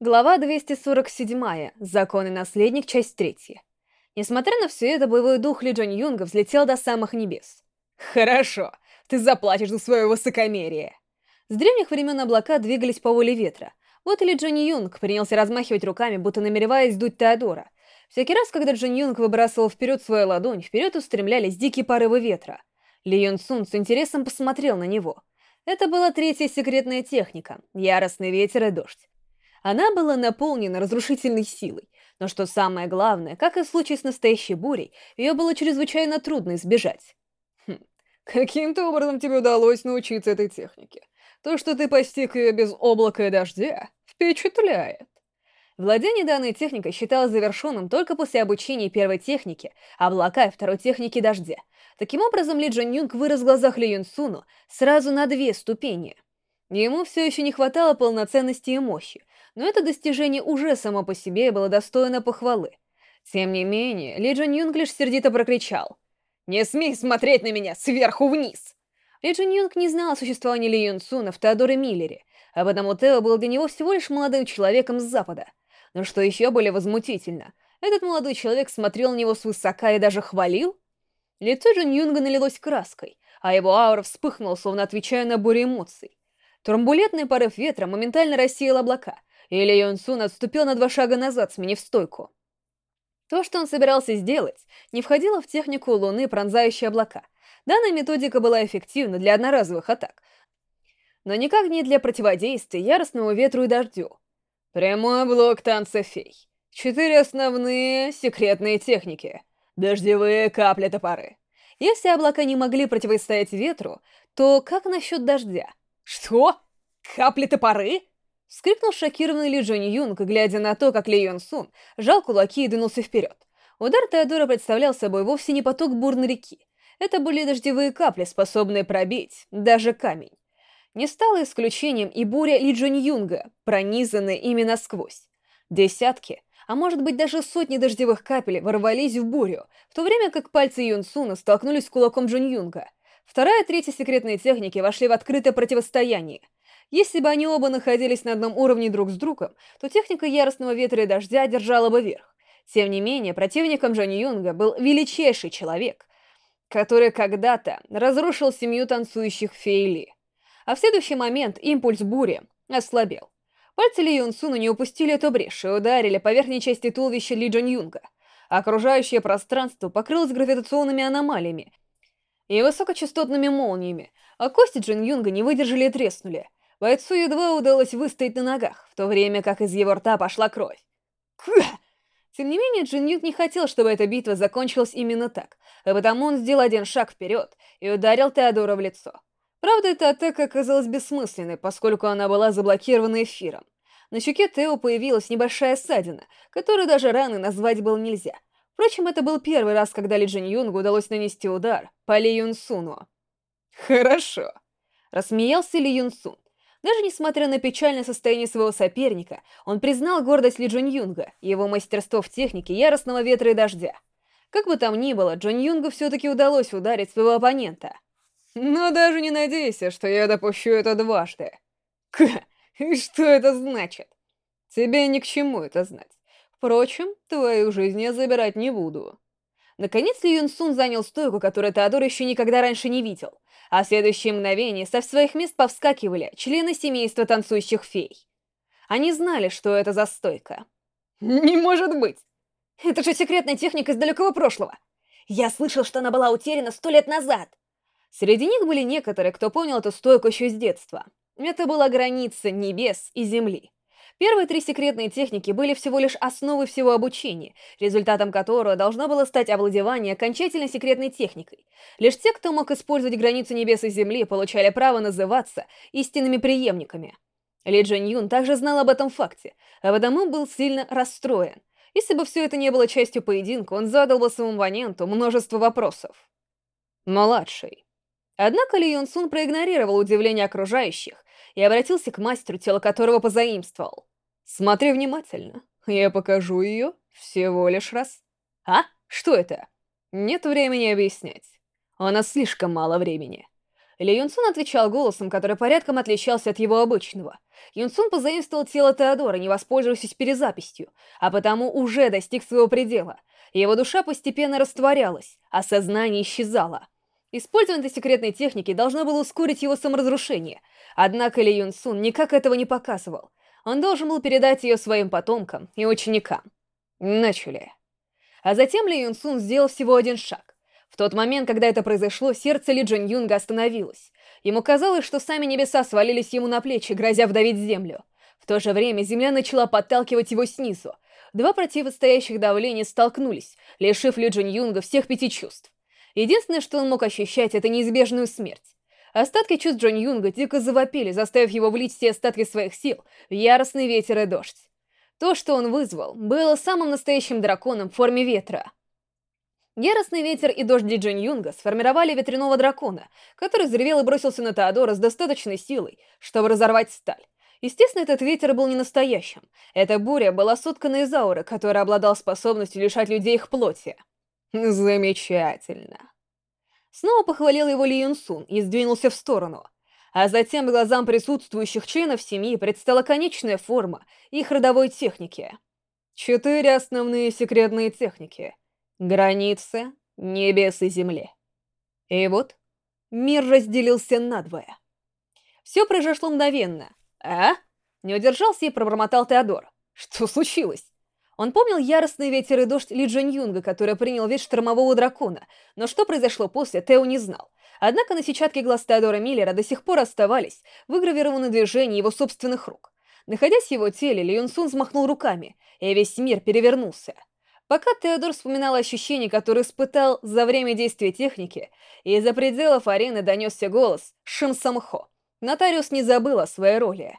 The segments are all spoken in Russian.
Глава 247. Законный наследник. Часть 3. Несмотря на все это, боевой дух Ли Джон Юнга взлетел до самых небес. «Хорошо, ты заплатишь за свое высокомерие!» С древних времен облака двигались по воле ветра. Вот и Ли Джон Юнг принялся размахивать руками, будто намереваясь сдуть Теодора. Всякий раз, когда Джон Юнг выбрасывал вперед свою ладонь, вперед устремлялись дикие порывы ветра. Ли Юн Сун с интересом посмотрел на него. Это была третья секретная техника — яростный ветер и дождь. Она была наполнена разрушительной силой, но что самое главное, как и в случае с настоящей бурей, ее было чрезвычайно трудно избежать. Хм, каким-то образом тебе удалось научиться этой технике. То, что ты постиг ее без облака и дождя, впечатляет. Владение данной техникой считалось завершенным только после обучения первой техники, облака и второй техники дождя. Таким образом, Ли Джон Юнг вырос в глазах Ли Юн Суну сразу на две ступени. Ему все еще не хватало полноценности и мощи, но это достижение уже само по себе было достойно похвалы. Тем не менее, Ли Джон Юнг лишь сердито прокричал. «Не смей смотреть на меня сверху вниз!» Ли Джон Юнг не знал о существовании Ли Юн Суна в Теодоре Миллере, а потому Тео был для него всего лишь молодым человеком с запада. Но что еще более возмутительно, этот молодой человек смотрел на него свысока и даже хвалил? Лицо Джон Юнга налилось краской, а его аура вспыхнула, словно отвечая на бурю эмоций. Турбулентный порыв ветра моментально рассеял облака, и Ли Йон Сун отступил на два шага назад, сменив стойку. То, что он собирался сделать, не входило в технику Луны, пронзающей облака. Данная методика была эффективна для одноразовых атак, но никак не для противодействия яростному ветру и дождю. Прямой блок танца фей. Четыре основные секретные техники. Дождевые капли-топоры. Если облака не могли противостоять ветру, то как насчет дождя? Что? Капли-топоры? Вскрикнул шокированный Ли Джон Юнг, глядя на то, как Ли Йон Сун жал кулаки и двинулся вперед. Удар Теодора представлял собой вовсе не поток бурной реки. Это были дождевые капли, способные пробить даже камень. Не стало исключением и буря Ли Джон Юнга, пронизанная ими насквозь. Десятки, а может быть даже сотни дождевых капель ворвались в бурю, в то время как пальцы Юн Суна столкнулись с кулаком Джон Юнга. Вторая и третья секретные техники вошли в открытое противостояние — если бы они оба находились на одном уровне друг с другом, то техника яростного ветра и дождя держала бы верх. Тем не менее, противником Джонни Юнга был величайший человек, который когда-то разрушил семью танцующих фейли. А в следующий момент импульс бури ослабел. Пальцы Ли Юн Суна не упустили эту брешь и ударили по верхней части туловища Ли Джон Юнга. Окружающее пространство покрылось гравитационными аномалиями и высокочастотными молниями, а кости Джон Юнга не выдержали и треснули. Бойцу едва удалось выстоять на ногах, в то время как из его рта пошла кровь. Тем не менее, Джин Ют не хотел, чтобы эта битва закончилась именно так, а потому он сделал один шаг вперед и ударил Теодора в лицо. Правда, эта атака оказалась бессмысленной, поскольку она была заблокирована эфиром. На щеке Тео появилась небольшая ссадина, которую даже раны назвать было нельзя. Впрочем, это был первый раз, когда Ли Джин Юнгу удалось нанести удар по Ли Юн Суну. «Хорошо», — рассмеялся Ли Юн Сун. Даже несмотря на печальное состояние своего соперника, он признал гордость Ли Джон Юнга и его мастерство в технике яростного ветра и дождя. Как бы там ни было, Джон Юнгу все-таки удалось ударить своего оппонента. Но даже не надейся, что я допущу это дважды. К, и что это значит? Тебе ни к чему это знать. Впрочем, твою жизнь я забирать не буду. Наконец Ли Юн Сун занял стойку, которую Теодор еще никогда раньше не видел а в следующее мгновение со своих мест повскакивали члены семейства танцующих фей. Они знали, что это за стойка. «Не может быть! Это же секретная техника из далекого прошлого! Я слышал, что она была утеряна сто лет назад!» Среди них были некоторые, кто понял эту стойку еще с детства. Это была граница небес и земли. Первые три секретные техники были всего лишь основой всего обучения, результатом которого должно было стать овладевание окончательной секретной техникой. Лишь те, кто мог использовать границу небес и земли, получали право называться истинными преемниками. Ли Джин Юн также знал об этом факте, а потому был сильно расстроен. Если бы все это не было частью поединка, он задал бы своему оппоненту множество вопросов. Младший. Однако Ли Юн Сун проигнорировал удивление окружающих и обратился к мастеру, тело которого позаимствовал. Смотри внимательно. Я покажу ее всего лишь раз. А? Что это? Нет времени объяснять. У нас слишком мало времени. Ли Юнсун отвечал голосом, который порядком отличался от его обычного. Юнсун позаимствовал тело Теодора, не воспользовавшись перезаписью, а потому уже достиг своего предела. Его душа постепенно растворялась, а сознание исчезало. Использование этой секретной техники должно было ускорить его саморазрушение, однако Ли Юнсун никак этого не показывал. Он должен был передать ее своим потомкам и ученикам. Начали. А затем Ли Юнсун сделал всего один шаг. В тот момент, когда это произошло, сердце Ли Джин Юнга остановилось. Ему казалось, что сами небеса свалились ему на плечи, грозя вдавить землю. В то же время земля начала подталкивать его снизу. Два противостоящих давления столкнулись, лишив Ли Джин Юнга всех пяти чувств. Единственное, что он мог ощущать, это неизбежную смерть. Остатки чувств Джон Юнга дико завопили, заставив его влить все остатки своих сил в яростный ветер и дождь. То, что он вызвал, было самым настоящим драконом в форме ветра — Яростный ветер и дождь Джин Юнга сформировали ветряного дракона, который взревел и бросился на Теодора с достаточной силой, чтобы разорвать сталь. Естественно, этот ветер был не настоящим. Эта буря была соткана из ауры, которая обладала способностью лишать людей их плоти. Замечательно. Снова похвалил его Ли Юн Сун и сдвинулся в сторону. А затем глазам присутствующих членов семьи предстала конечная форма их родовой техники. Четыре основные секретные техники — Границы небес и земли. И вот мир разделился надвое. Все произошло мгновенно. «А?» Не удержался и пробормотал Теодор. «Что случилось?» Он помнил яростный ветер и дождь Ли Джон Юнга, который принял вид штормового дракона, но что произошло после, Тео не знал. Однако на сетчатке глаз Теодора Миллера до сих пор оставались выгравированы движения его собственных рук. Находясь в его теле, Ли Юн Сун взмахнул руками, и весь мир перевернулся. Пока Теодор вспоминал ощущения, которые испытал за время действия техники, из-за пределов арены донесся голос Шим Самхо. Нотариус не забыл о своей роли.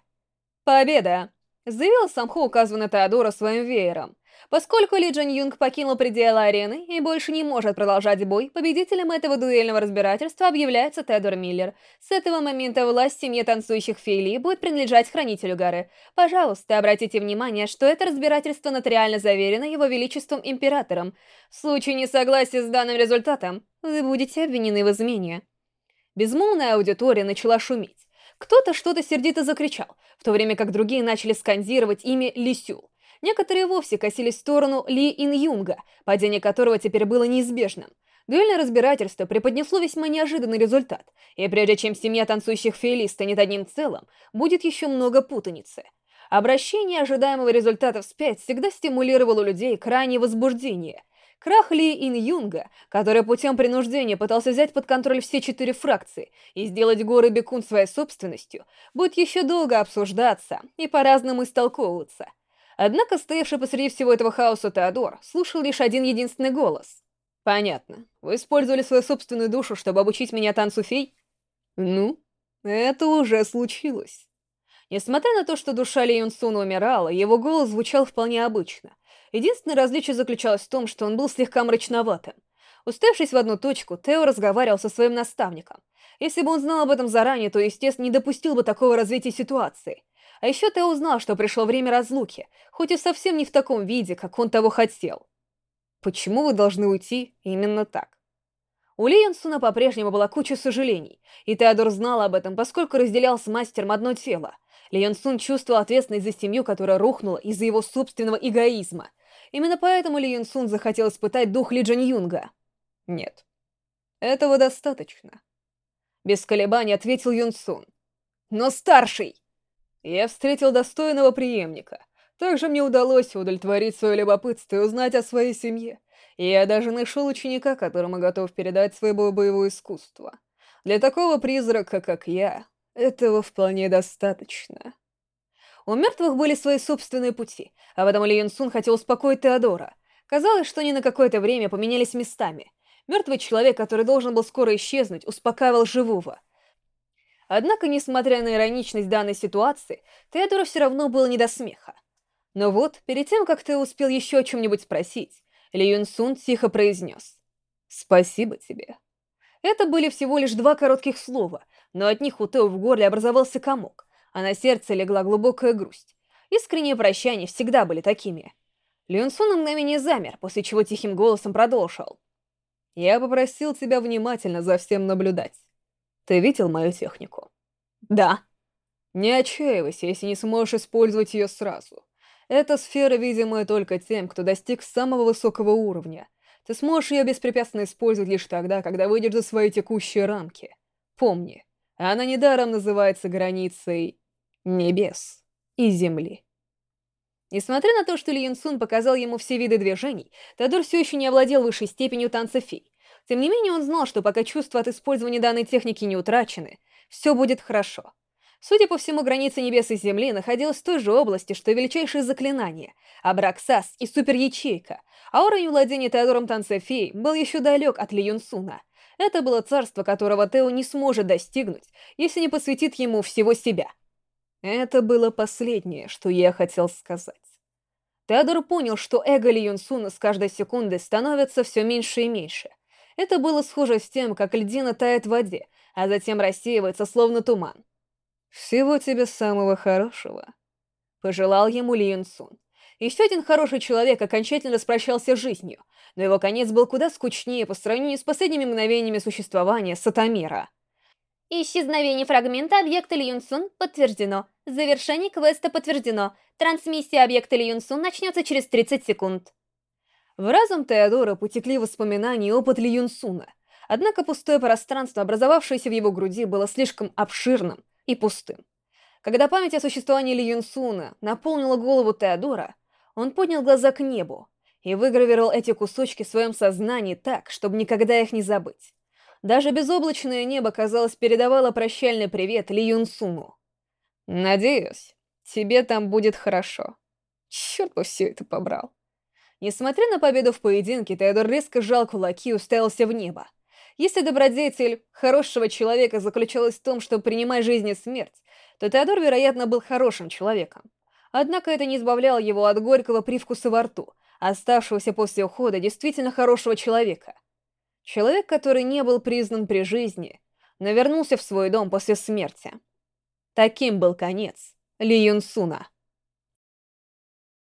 «Победа!» — заявил Самхо, указывая Теодора своим веером. Поскольку Ли Джин Юнг покинул пределы арены и больше не может продолжать бой, победителем этого дуэльного разбирательства объявляется Тедор Миллер. С этого момента власть семьи танцующих фейлей будет принадлежать Хранителю горы. Пожалуйста, обратите внимание, что это разбирательство нотариально заверено Его Величеством Императором. В случае несогласия с данным результатом, вы будете обвинены в измене. Безмолвная аудитория начала шуметь. Кто-то что-то сердито закричал, в то время как другие начали скандировать имя Лисюл. Некоторые вовсе косились в сторону Ли Ин Юнга, падение которого теперь было неизбежным. Дуэльное разбирательство преподнесло весьма неожиданный результат, и прежде чем семья танцующих фейлей станет одним целым, будет еще много путаницы. Обращение ожидаемого результата вспять всегда стимулировало людей крайнее возбуждение. Крах Ли Ин Юнга, который путем принуждения пытался взять под контроль все четыре фракции и сделать горы Бекун своей собственностью, будет еще долго обсуждаться и по-разному истолковываться – Однако стоявший посреди всего этого хаоса Теодор слушал лишь один единственный голос. «Понятно. Вы использовали свою собственную душу, чтобы обучить меня танцу фей?» «Ну, это уже случилось». Несмотря на то, что душа Ли Юнсуна умирала, его голос звучал вполне обычно. Единственное различие заключалось в том, что он был слегка мрачноватым. Уставившись в одну точку, Тео разговаривал со своим наставником. Если бы он знал об этом заранее, то, естественно, не допустил бы такого развития ситуации. А еще ты узнал, что пришло время разлуки, хоть и совсем не в таком виде, как он того хотел. Почему вы должны уйти именно так? У Лиенсуна по-прежнему была куча сожалений, и Теодор знал об этом, поскольку разделял с мастером одно тело. Лиенсун чувствовал ответственность за семью, которая рухнула из-за его собственного эгоизма. Именно поэтому Лиенсун захотел испытать дух Ли Джан Юнга. Нет. Этого достаточно. Без колебаний ответил Юнсун. Но старший! Я встретил достойного преемника. Также мне удалось удовлетворить свое любопытство и узнать о своей семье. И я даже нашел ученика, которому готов передать своего боевое искусство. Для такого призрака, как я, этого вполне достаточно. У мертвых были свои собственные пути, а потому Ли Юн Сун хотел успокоить Теодора. Казалось, что они на какое-то время поменялись местами. Мертвый человек, который должен был скоро исчезнуть, успокаивал живого — Однако, несмотря на ироничность данной ситуации, Теодору все равно было не до смеха. Но вот, перед тем, как ты успел еще о чем-нибудь спросить, Ли Юн Сун тихо произнес «Спасибо тебе». Это были всего лишь два коротких слова, но от них у Тео в горле образовался комок, а на сердце легла глубокая грусть. Искренние прощания всегда были такими. Ли Юн Сун на мгновение замер, после чего тихим голосом продолжил. «Я попросил тебя внимательно за всем наблюдать. Ты видел мою технику? Да. Не отчаивайся, если не сможешь использовать ее сразу. Эта сфера видимая только тем, кто достиг самого высокого уровня. Ты сможешь ее беспрепятственно использовать лишь тогда, когда выйдешь за свои текущие рамки. Помни, она недаром называется границей небес и земли. Несмотря на то, что Ли Юн Сун показал ему все виды движений, Теодор все еще не овладел высшей степенью танца фей. Тем не менее, он знал, что пока чувства от использования данной техники не утрачены, все будет хорошо. Судя по всему, граница небес и земли находилась в той же области, что и величайшие заклинания, Абраксас и Суперячейка, а уровень владения Теодором танца фей был еще далек от Ли Юн Суна. Это было царство, которого Тео не сможет достигнуть, если не посвятит ему всего себя. Это было последнее, что я хотел сказать. Теодор понял, что эго Ли Юнсуна с каждой секундой становится все меньше и меньше. Это было схоже с тем, как льдина тает в воде, а затем рассеивается, словно туман. «Всего тебе самого хорошего», — пожелал ему Ли Юнсун. Еще один хороший человек окончательно распрощался с жизнью, но его конец был куда скучнее по сравнению с последними мгновениями существования Сатамира. Исчезновение фрагмента объекта Льюнсун подтверждено. Завершение квеста подтверждено. Трансмиссия объекта Льюнсун начнется через 30 секунд. В разум Теодора потекли воспоминания и опыт Льюнсуна. Однако пустое пространство, образовавшееся в его груди, было слишком обширным и пустым. Когда память о существовании Ли Юнсуна наполнила голову Теодора, он поднял глаза к небу и выгравировал эти кусочки в своем сознании так, чтобы никогда их не забыть. Даже безоблачное небо, казалось, передавало прощальный привет Ли Юнсуну. «Надеюсь, тебе там будет хорошо». Черт бы все это побрал. Несмотря на победу в поединке, Теодор резко сжал кулаки и уставился в небо. Если добродетель хорошего человека заключалась в том, что принимать жизнь и смерть, то Теодор, вероятно, был хорошим человеком. Однако это не избавляло его от горького привкуса во рту, оставшегося после ухода действительно хорошего человека — Человек, который не был признан при жизни, но вернулся в свой дом после смерти. Таким был конец Ли Юнсуна.